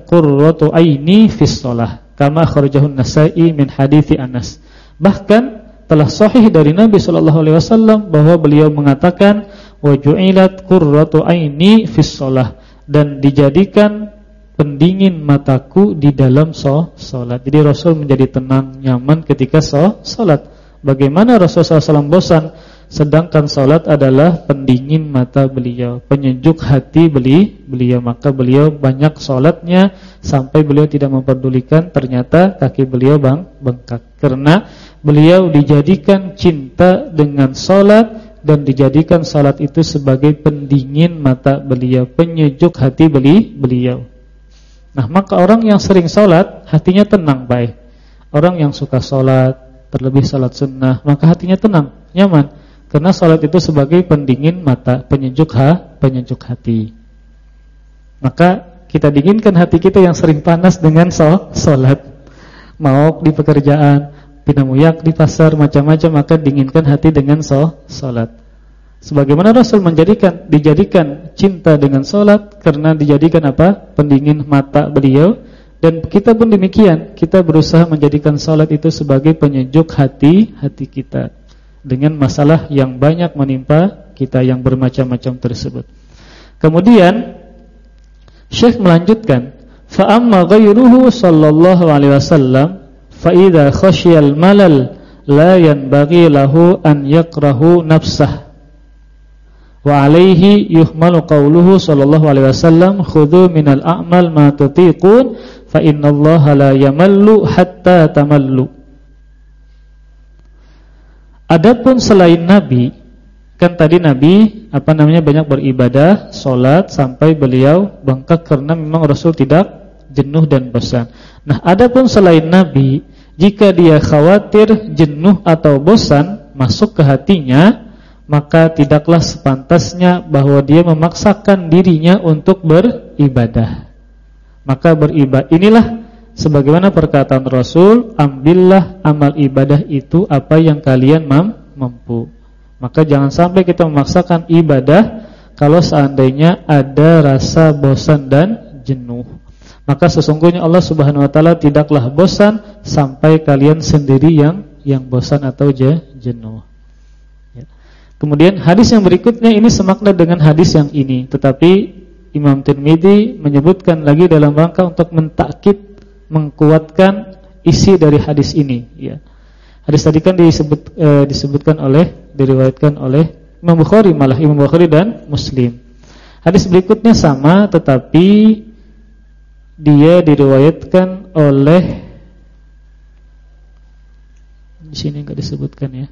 qurratu aini fis shalah kama kharajahun Nasa'i min hadithi Anas. Bahkan telah sahih dari Nabi sallallahu alaihi wasallam bahwa beliau mengatakan wa ju'ilat qurratu aini fis shalah dan dijadikan pendingin mataku di dalam salat. Jadi Rasul menjadi tenang, nyaman ketika salat. Bagaimana Rasul SAW bosan sedangkan salat adalah pendingin mata beliau, penyejuk hati beli beliau. Maka beliau banyak salatnya sampai beliau tidak memperdulikan ternyata kaki beliau bang bengkak karena beliau dijadikan cinta dengan salat dan dijadikan salat itu sebagai pendingin mata beliau, penyejuk hati beli beliau. Nah, maka orang yang sering salat hatinya tenang baik. Orang yang suka salat, terlebih salat sunnah, maka hatinya tenang, nyaman karena salat itu sebagai pendingin mata, penyejuk ha, penyejuk hati. Maka kita dinginkan hati kita yang sering panas dengan salat. Mau di pekerjaan, pinamuyak di pasar, macam-macam maka dinginkan hati dengan salat. Sebagaimana Rasul menjadikan dijadikan cinta dengan salat karena dijadikan apa? pendingin mata beliau dan kita pun demikian, kita berusaha menjadikan salat itu sebagai penyejuk hati hati kita dengan masalah yang banyak menimpa kita yang bermacam-macam tersebut. Kemudian Syekh melanjutkan, fa amma ghayruhu sallallahu alaihi wasallam fa idza malal la yanbaghi lahu an yakrahu nafsah. Wa alaihi yuhmalu qawluhu sallallahu alaihi wasallam khudhu minal a'mal ma tutiqun fa innallaha la yamallu hatta tamallu. Adapun selain Nabi, kan tadi Nabi apa namanya banyak beribadah, sholat sampai beliau bengkak karena memang Rasul tidak jenuh dan bosan. Nah, adapun selain Nabi, jika dia khawatir jenuh atau bosan masuk ke hatinya, maka tidaklah sepantasnya bahwa dia memaksakan dirinya untuk beribadah. Maka beribadah inilah sebagaimana perkataan Rasul, ambillah amal ibadah itu apa yang kalian mampu. Maka jangan sampai kita memaksakan ibadah kalau seandainya ada rasa bosan dan jenuh. Maka sesungguhnya Allah Subhanahu wa taala tidaklah bosan sampai kalian sendiri yang yang bosan atau jenuh. Kemudian hadis yang berikutnya ini semakna dengan hadis yang ini, tetapi Imam Tirmidzi menyebutkan lagi dalam rangka untuk mentakkid mengkuatkan isi dari hadis ini ya. Hadis tadi kan disebut e, disebutkan oleh diriwayatkan oleh Imam Bukhari malah Imam Bukhari dan Muslim. Hadis berikutnya sama tetapi dia diriwayatkan oleh di sini enggak disebutkan ya.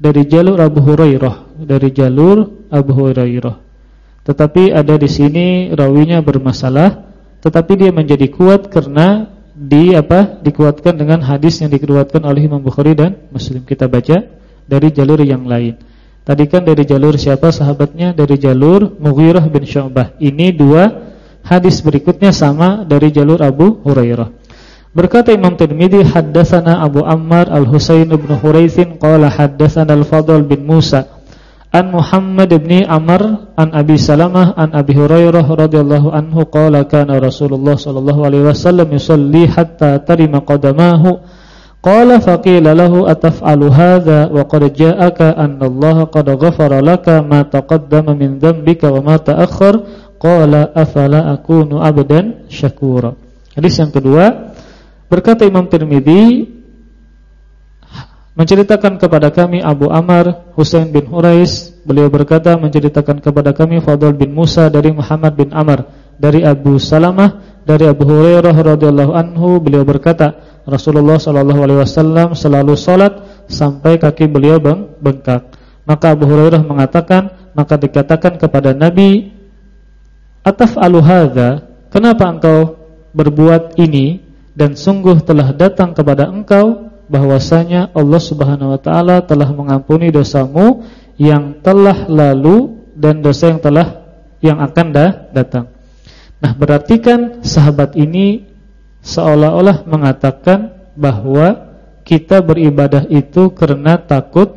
Dari jalur Abu Hurairah, dari jalur Abu Hurairah. Tetapi ada di sini rawinya bermasalah tetapi dia menjadi kuat karena di apa dikuatkan dengan hadis yang dikeluarkan oleh Imam Bukhari dan Muslim kita baca dari jalur yang lain. Tadi kan dari jalur siapa sahabatnya? Dari jalur Mughirah bin Syu'bah. Ini dua hadis berikutnya sama dari jalur Abu Hurairah. Berkata Imam Tirmidzi haddatsana Abu Ammar Al-Husain bin Huraitsin qala haddatsana Al-Fadl bin Musa An Muhammad bin Amr an Abi Salamah an Abi Hurairah radhiyallahu anhu qala kana Rasulullah sallallahu alaihi wasallam yusalli hatta tarima qadamahu. Qala faqila lahu ataf'alu hadha wa qad ja'aka anna Allah qad ghafara laka ma taqaddama min dhanbika wa ma ta'akhkhar? Qala afala akunu abdan syakura Hadis yang kedua berkata Imam Tirmizi menceritakan kepada kami Abu Amr Husain bin Hurais beliau berkata menceritakan kepada kami Fadl bin Musa dari Muhammad bin Amr dari Abu Salamah dari Abu Hurairah radhiyallahu anhu beliau berkata Rasulullah sallallahu alaihi selalu salat sampai kaki beliau bengkak. Maka Abu Hurairah mengatakan maka dikatakan kepada Nabi ataf'alu hadza? Kenapa engkau berbuat ini dan sungguh telah datang kepada engkau bahwasanya Allah Subhanahu wa taala telah mengampuni dosamu yang telah lalu dan dosa yang telah yang akan dah datang. Nah, berarti kan sahabat ini seolah-olah mengatakan bahwa kita beribadah itu karena takut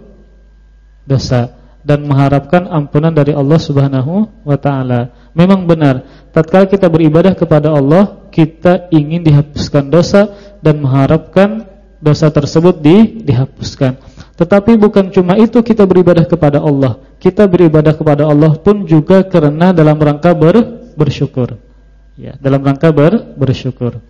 dosa dan mengharapkan ampunan dari Allah Subhanahu wa taala. Memang benar, tatkala kita beribadah kepada Allah, kita ingin dihapuskan dosa dan mengharapkan dosa tersebut di, dihapuskan. Tetapi bukan cuma itu kita beribadah kepada Allah. Kita beribadah kepada Allah pun juga karena dalam rangka ber, bersyukur. Ya, dalam rangka ber, bersyukur.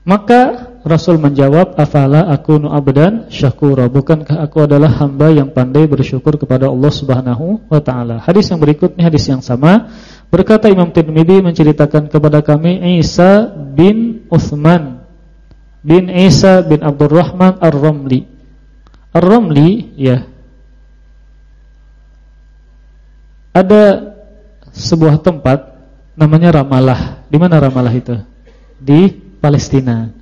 Maka Rasul menjawab, "Afala akunu abdan syakura? Bukankah aku adalah hamba yang pandai bersyukur kepada Allah Subhanahu wa taala?" Hadis yang berikutnya hadis yang sama. Berkata Imam Tirmizi menceritakan kepada kami Isa bin Uthman bin Isa bin Abdurrahman Ar-Ramli. Ar-Ramli ya. Ada sebuah tempat namanya Ramalah. Di mana Ramalah itu? Di Palestina.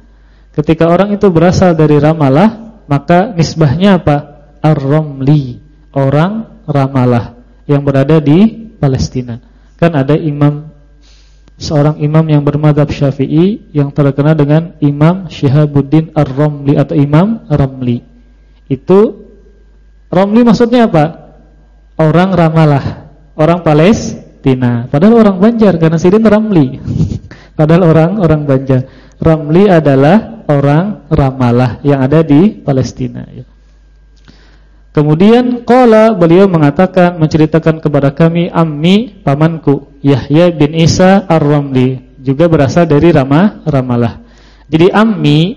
Ketika orang itu berasal dari Ramalah, maka nisbahnya apa? Ar-Ramli, orang Ramalah yang berada di Palestina. Kan ada imam seorang imam yang bermadhab Syafi'i yang terkenal dengan Imam Syihabuddin Ar-Ramli atau Imam Ramli. Itu Ramli maksudnya apa? Orang Ramalah, orang Palestina. Padahal orang Banjar karena sidin Ramli. Padahal orang orang Banjar. Ramli adalah orang Ramalah yang ada di Palestina. Ya. Kemudian qala beliau mengatakan menceritakan kepada kami ammi pamanku Yahya bin Isa Ar-Ramli juga berasal dari Ramah Ramalah. Jadi ammi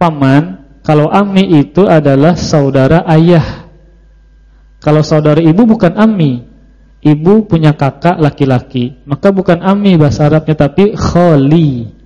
paman kalau ammi itu adalah saudara ayah. Kalau saudara ibu bukan ammi. Ibu punya kakak laki-laki, maka bukan ammi bahasa Arabnya tapi khali.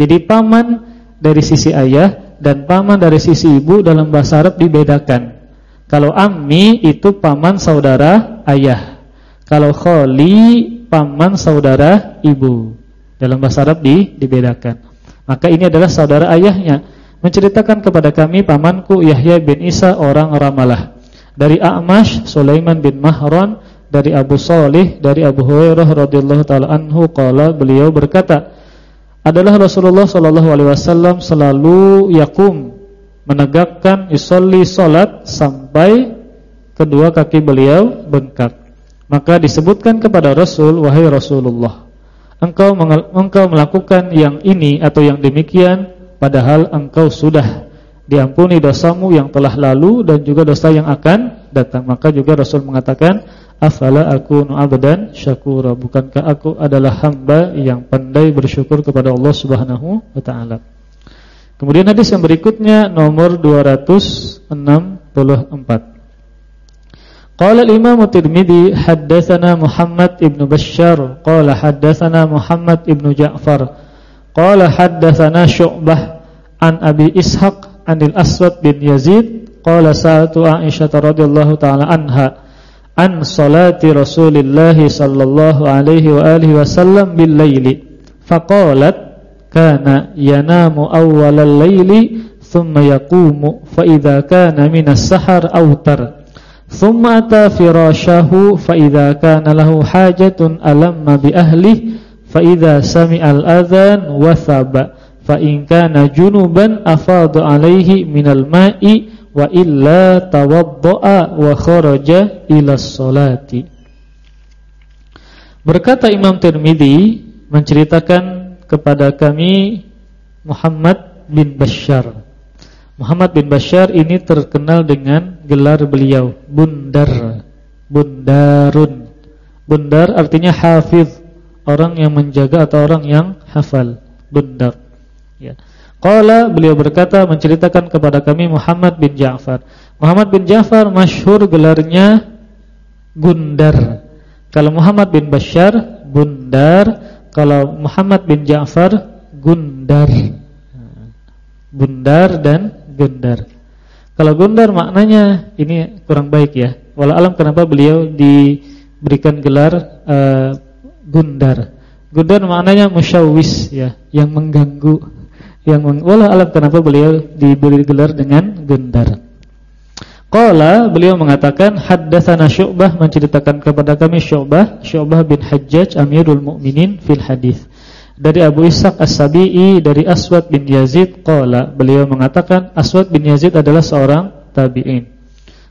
Jadi paman dari sisi ayah dan paman dari sisi ibu dalam bahasa Arab dibedakan. Kalau ammi itu paman saudara ayah. Kalau kholi paman saudara ibu. Dalam bahasa Arab di, dibedakan. Maka ini adalah saudara ayahnya. Menceritakan kepada kami pamanku Yahya bin Isa orang Ramalah. Dari A'mash Sulaiman bin Mahran dari Abu Salih dari Abu Hurairah radhiyallahu taala anhu qala beliau berkata adalah Rasulullah Shallallahu Alaihi Wasallam selalu yakum menegakkan isolli solat sampai kedua kaki beliau bengkak. Maka disebutkan kepada Rasul, wahai Rasulullah, engkau engkau melakukan yang ini atau yang demikian, padahal engkau sudah diampuni dosamu yang telah lalu dan juga dosa yang akan datang. Maka juga Rasul mengatakan, Afala aku abdan syakura? Bukankah aku adalah hamba yang pandai bersyukur kepada Allah subhanahu wa ta'ala? Kemudian hadis yang berikutnya Nomor 264 Qala al-imam tirmidhi Haddathana Muhammad ibn Bashar. Qala haddathana Muhammad ibn Ja'far. Qala haddathana Syu'bah An Abi Ishaq Anil Aswad bin Yazid. Qala sa'atu Aisyah radhiyallahu ta'ala anha an salati Rasulillah sallallahu alaihi wa alihi wasallam bil laili faqalat kana yanamu awwalal laili thumma yaqumu fa idza kana minas sahar awtar thumma ata firashahu fa idza kana lahu hajatun alamma bi ahlihi fa idza sami'al adhan wathaba fa in kana junuban alaihi ma'i wa illa tawaddaa wa kharaja ila sholati. Berkata Imam Tirmidzi menceritakan kepada kami Muhammad bin Bashar. Muhammad bin Bashar ini terkenal dengan gelar beliau Bundar. Bundarun. Bundar artinya hafiz, orang yang menjaga atau orang yang hafal. Bundar. Ya. Qala beliau berkata menceritakan kepada kami Muhammad bin Ja'far. Muhammad bin Ja'far masyhur gelarnya Gundar. Kalau Muhammad bin Bashar Bundar, kalau Muhammad bin Ja'far Gundar. Bundar dan Gundar. Kalau Gundar maknanya ini kurang baik ya. Walau alam kenapa beliau diberikan gelar uh, Gundar. Gundar maknanya musyawis ya, yang mengganggu yang mengolah alam kenapa beliau diberi gelar dengan Gundar. Qala beliau mengatakan haddatsana Syu'bah menceritakan kepada kami Syu'bah Syu'bah bin Hajjaj Amirul Mukminin fil hadis. Dari Abu Ishaq As-Sabi'i dari Aswad bin Yazid qala beliau mengatakan Aswad bin Yazid adalah seorang tabi'in.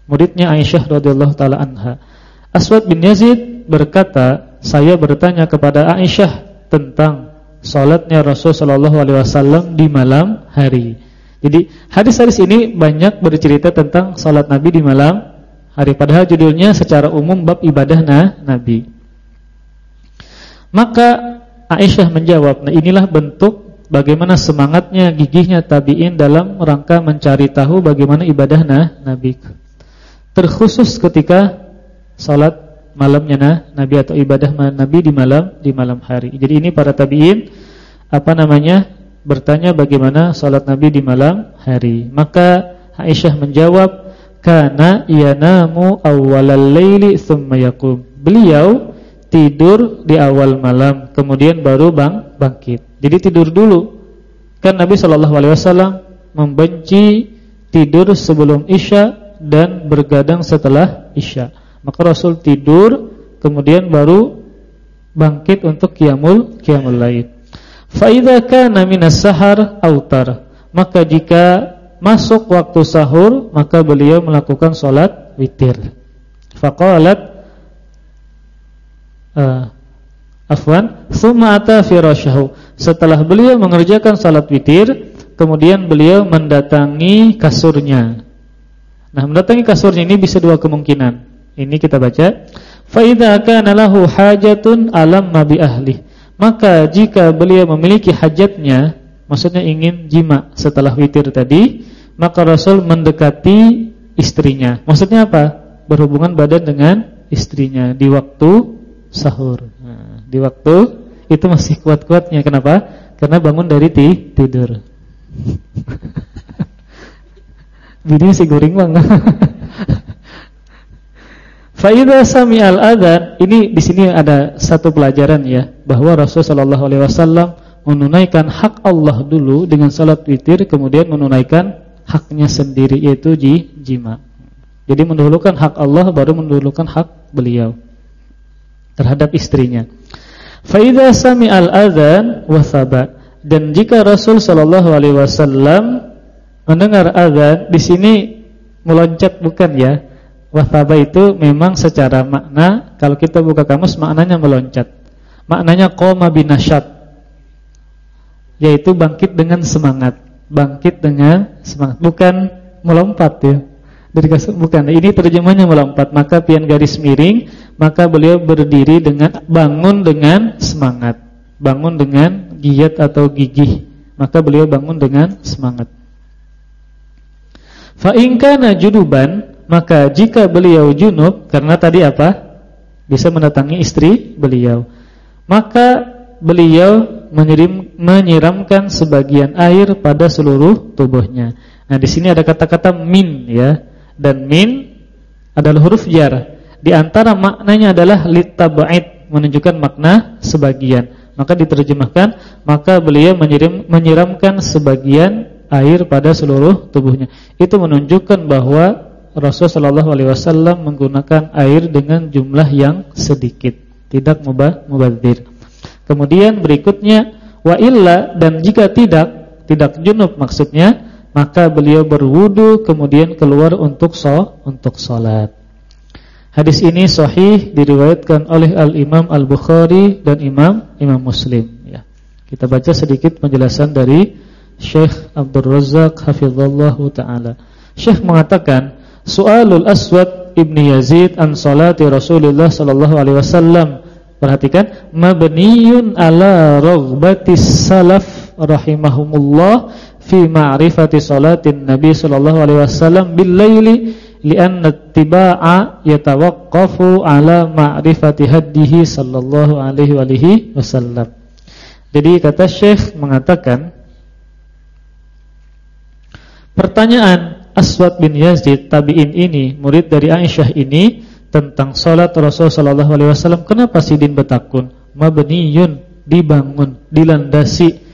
Muridnya Aisyah radhiyallahu taala anha. Aswad bin Yazid berkata, saya bertanya kepada Aisyah tentang salatnya Rasul sallallahu alaihi wasallam di malam hari. Jadi hadis-hadis ini banyak bercerita tentang salat Nabi di malam hari padahal judulnya secara umum bab ibadah nah, Nabi. Maka Aisyah menjawab, "Nah inilah bentuk bagaimana semangatnya, gigihnya tabi'in dalam rangka mencari tahu bagaimana ibadah nah, Nabi. Terkhusus ketika salat malamnya nah, Nabi atau ibadah Nabi di malam di malam hari. Jadi ini para tabi'in apa namanya? bertanya bagaimana salat Nabi di malam hari. Maka Aisyah menjawab, "Kana yanamu awwalal laili tsumma yaqum." Beliau tidur di awal malam, kemudian baru bang bangkit. Jadi tidur dulu. Kan Nabi wasallam membenci tidur sebelum Isya dan bergadang setelah Isya. Maka Rasul tidur kemudian baru bangkit untuk qiyamul qiyamul lail. Fa idza kana minas sahar autar. Maka jika masuk waktu sahur, maka beliau melakukan salat witir. Faqalat uh, afwan thumma ata firasyahu setelah beliau mengerjakan salat witir kemudian beliau mendatangi kasurnya nah mendatangi kasurnya ini bisa dua kemungkinan ini kita baca fa idza kana lahu hajatun alam bi ahli maka jika beliau memiliki hajatnya maksudnya ingin jima setelah witir tadi maka Rasul mendekati istrinya maksudnya apa berhubungan badan dengan istrinya di waktu sahur. Nah, di waktu itu masih kuat-kuatnya. Kenapa? Karena bangun dari ti tidur. Bini si goreng bang. Faidah sami al adan ini di sini ada satu pelajaran ya bahwa Rasulullah Shallallahu Alaihi Wasallam menunaikan hak Allah dulu dengan salat witir kemudian menunaikan haknya sendiri yaitu jima. Jadi mendahulukan hak Allah baru mendahulukan hak beliau terhadap istrinya. Faida sami al adzan wasaba dan jika Rasul Shallallahu Alaihi Wasallam mendengar adzan di sini meloncat bukan ya wasaba itu memang secara makna kalau kita buka kamus maknanya meloncat. Maknanya koma binasyat yaitu bangkit dengan semangat. Bangkit dengan semangat. Bukan melompat ya. Dari bukan. Ini terjemahnya melompat. Maka pian garis miring maka beliau berdiri dengan bangun dengan semangat. Bangun dengan giat atau gigih. Maka beliau bangun dengan semangat. Fa in kana junuban maka jika beliau junub karena tadi apa bisa mendatangi istri beliau maka beliau menyiram, menyiramkan sebagian air pada seluruh tubuhnya nah di sini ada kata-kata min ya dan min adalah huruf jar. Di antara maknanya adalah litab'id, menunjukkan makna sebagian. Maka diterjemahkan, maka beliau menyiram, menyiramkan sebagian air pada seluruh tubuhnya. Itu menunjukkan bahwa Rasulullah SAW menggunakan air dengan jumlah yang sedikit, tidak mubah mubadzir. Kemudian berikutnya wa illa dan jika tidak tidak junub maksudnya maka beliau berwudu kemudian keluar untuk so untuk salat. Hadis ini sahih diriwayatkan oleh Al Imam Al Bukhari dan Imam Imam Muslim. Ya. Kita baca sedikit penjelasan dari Syekh Abdul Razak Hafizallahu Taala. Syekh mengatakan, Soalul Aswad ibni Yazid an salati Rasulullah Sallallahu Alaihi Wasallam. Perhatikan, mabniyun ala raghbatis salaf rahimahumullah fi ma'rifati salatin Nabi sallallahu alaihi wasallam bil laili li'anna ittiba'a yatawaqqafu ala ma'rifati haddihi sallallahu alaihi wasallam. Jadi kata Syekh mengatakan pertanyaan Aswad bin Yazid tabi'in ini, murid dari Aisyah ini tentang salat Rasul sallallahu alaihi wasallam, kenapa sidin betakun? Mabniyun dibangun, dilandasi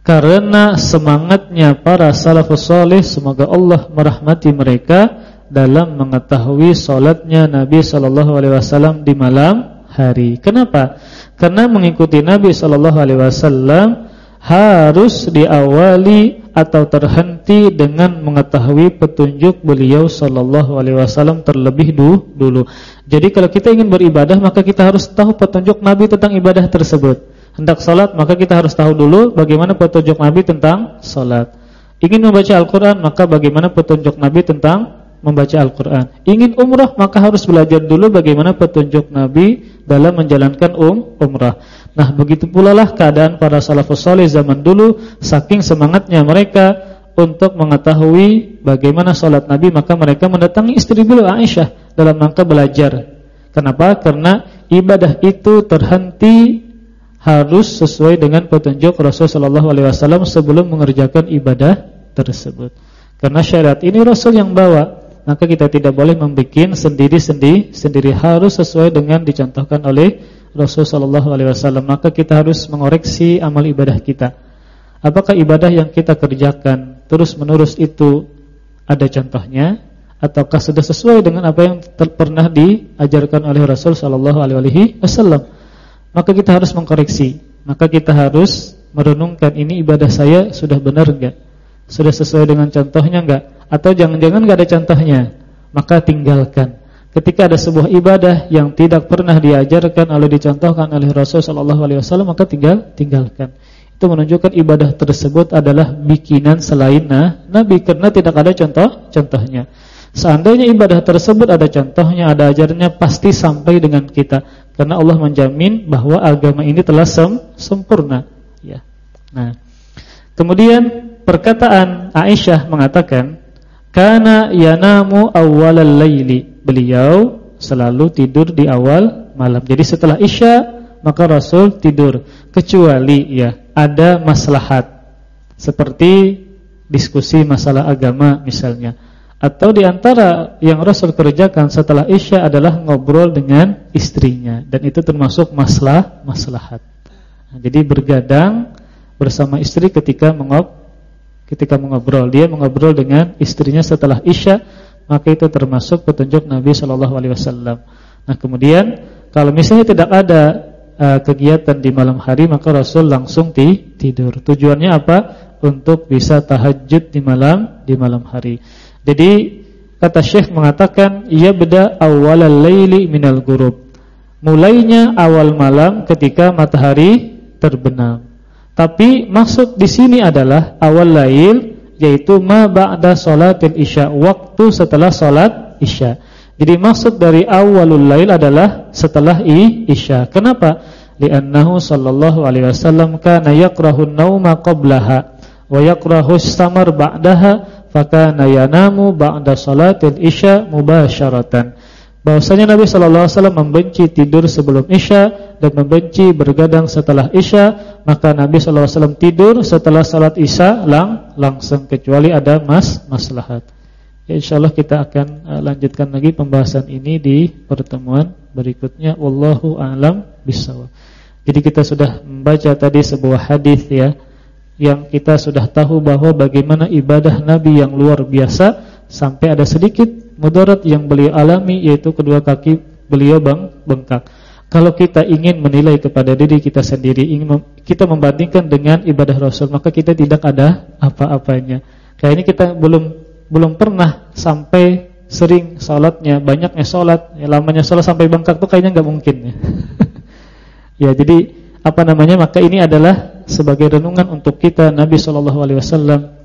karena semangatnya para salafus saleh semoga Allah merahmati mereka dalam mengetahui salatnya Nabi sallallahu alaihi wasallam di malam hari. Kenapa? Karena mengikuti Nabi sallallahu alaihi wasallam harus diawali atau terhenti dengan mengetahui petunjuk beliau sallallahu alaihi wasallam terlebih dulu. Jadi kalau kita ingin beribadah maka kita harus tahu petunjuk Nabi tentang ibadah tersebut hendak salat maka kita harus tahu dulu bagaimana petunjuk Nabi tentang salat. Ingin membaca Al-Qur'an maka bagaimana petunjuk Nabi tentang membaca Al-Qur'an. Ingin umrah maka harus belajar dulu bagaimana petunjuk Nabi dalam menjalankan um umrah. Nah, begitu pula lah keadaan para salafus saleh zaman dulu saking semangatnya mereka untuk mengetahui bagaimana salat Nabi maka mereka mendatangi istri beliau Aisyah dalam rangka belajar. Kenapa? Karena ibadah itu terhenti harus sesuai dengan petunjuk Rasulullah SAW sebelum mengerjakan ibadah tersebut. Karena syariat ini Rasul yang bawa, maka kita tidak boleh membuat sendiri-sendiri, sendiri harus sesuai dengan dicontohkan oleh Rasulullah SAW. Maka kita harus mengoreksi amal ibadah kita. Apakah ibadah yang kita kerjakan terus-menerus itu ada contohnya? Ataukah sudah sesuai dengan apa yang pernah diajarkan oleh Rasul Sallallahu Alaihi Wasallam? maka kita harus mengkoreksi. Maka kita harus merenungkan ini ibadah saya sudah benar enggak? Sudah sesuai dengan contohnya enggak? Atau jangan-jangan enggak ada contohnya? Maka tinggalkan. Ketika ada sebuah ibadah yang tidak pernah diajarkan oleh dicontohkan oleh Rasul sallallahu alaihi wasallam maka tinggal tinggalkan. Itu menunjukkan ibadah tersebut adalah bikinan selain nah, Nabi karena tidak ada contoh contohnya. Seandainya ibadah tersebut ada contohnya, ada ajarannya pasti sampai dengan kita karena Allah menjamin bahwa agama ini telah sem sempurna ya. Nah, kemudian perkataan Aisyah mengatakan kana yanamu awwalal laili. Beliau selalu tidur di awal malam. Jadi setelah Isya maka Rasul tidur kecuali ya ada maslahat seperti diskusi masalah agama misalnya atau di antara yang Rasul kerjakan setelah Isya adalah ngobrol dengan istrinya dan itu termasuk maslah maslahat. Jadi bergadang bersama istri ketika mengob ketika mengobrol. Dia mengobrol dengan istrinya setelah Isya, maka itu termasuk petunjuk Nabi Shallallahu alaihi wasallam. Nah, kemudian kalau misalnya tidak ada uh, kegiatan di malam hari, maka Rasul langsung tidur. Tujuannya apa? Untuk bisa tahajud di malam di malam hari. Jadi kata Syekh mengatakan ia beda awalal laili minal ghurub. Mulainya awal malam ketika matahari terbenam. Tapi maksud di sini adalah awal lail yaitu ma ba'da salatil isya, waktu setelah salat isya. Jadi maksud dari awalul lail adalah setelah i isya. Kenapa? Li'annahu sallallahu alaihi wasallam kana yakrahu an-nauma qablaha wa yakrahu as-samar ba'daha fakana yanamu ba'da salatil isya mubasyaratan. Bahwasanya Nabi sallallahu alaihi wasallam membenci tidur sebelum isya dan membenci bergadang setelah isya, maka Nabi sallallahu alaihi wasallam tidur setelah salat isya lang langsung kecuali ada mas maslahat. Ya, insyaallah kita akan uh, lanjutkan lagi pembahasan ini di pertemuan berikutnya. Wallahu a'lam bishawab. Jadi kita sudah membaca tadi sebuah hadis ya yang kita sudah tahu bahwa bagaimana ibadah Nabi yang luar biasa sampai ada sedikit mudarat yang beliau alami yaitu kedua kaki beliau bang bengkak. Kalau kita ingin menilai kepada diri kita sendiri, ingin mem kita membandingkan dengan ibadah Rasul, maka kita tidak ada apa-apanya. Kayak ini kita belum belum pernah sampai sering salatnya, banyaknya salat, ya, lamanya salat sampai bengkak tuh kayaknya nggak mungkin ya. ya, jadi apa namanya? Maka ini adalah sebagai renungan untuk kita Nabi Shallallahu alaihi wasallam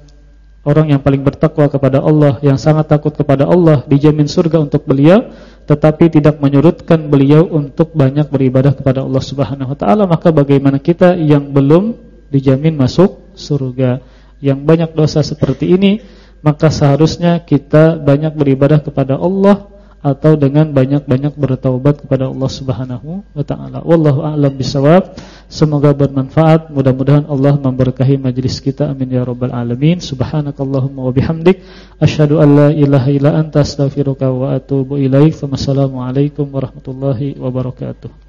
orang yang paling bertakwa kepada Allah, yang sangat takut kepada Allah, dijamin surga untuk beliau, tetapi tidak menyurutkan beliau untuk banyak beribadah kepada Allah Subhanahu wa taala, maka bagaimana kita yang belum dijamin masuk surga, yang banyak dosa seperti ini, maka seharusnya kita banyak beribadah kepada Allah atau dengan banyak-banyak bertaubat kepada Allah Subhanahu wa taala. Wallahu a'lam bisawab. Semoga bermanfaat. Mudah-mudahan Allah memberkahi majlis kita. Amin ya rabbal alamin. Subhanakallahumma wa bihamdik asyhadu an la ilaha illa anta astaghfiruka wa atubu ilaik. Wassalamualaikum warahmatullahi wabarakatuh.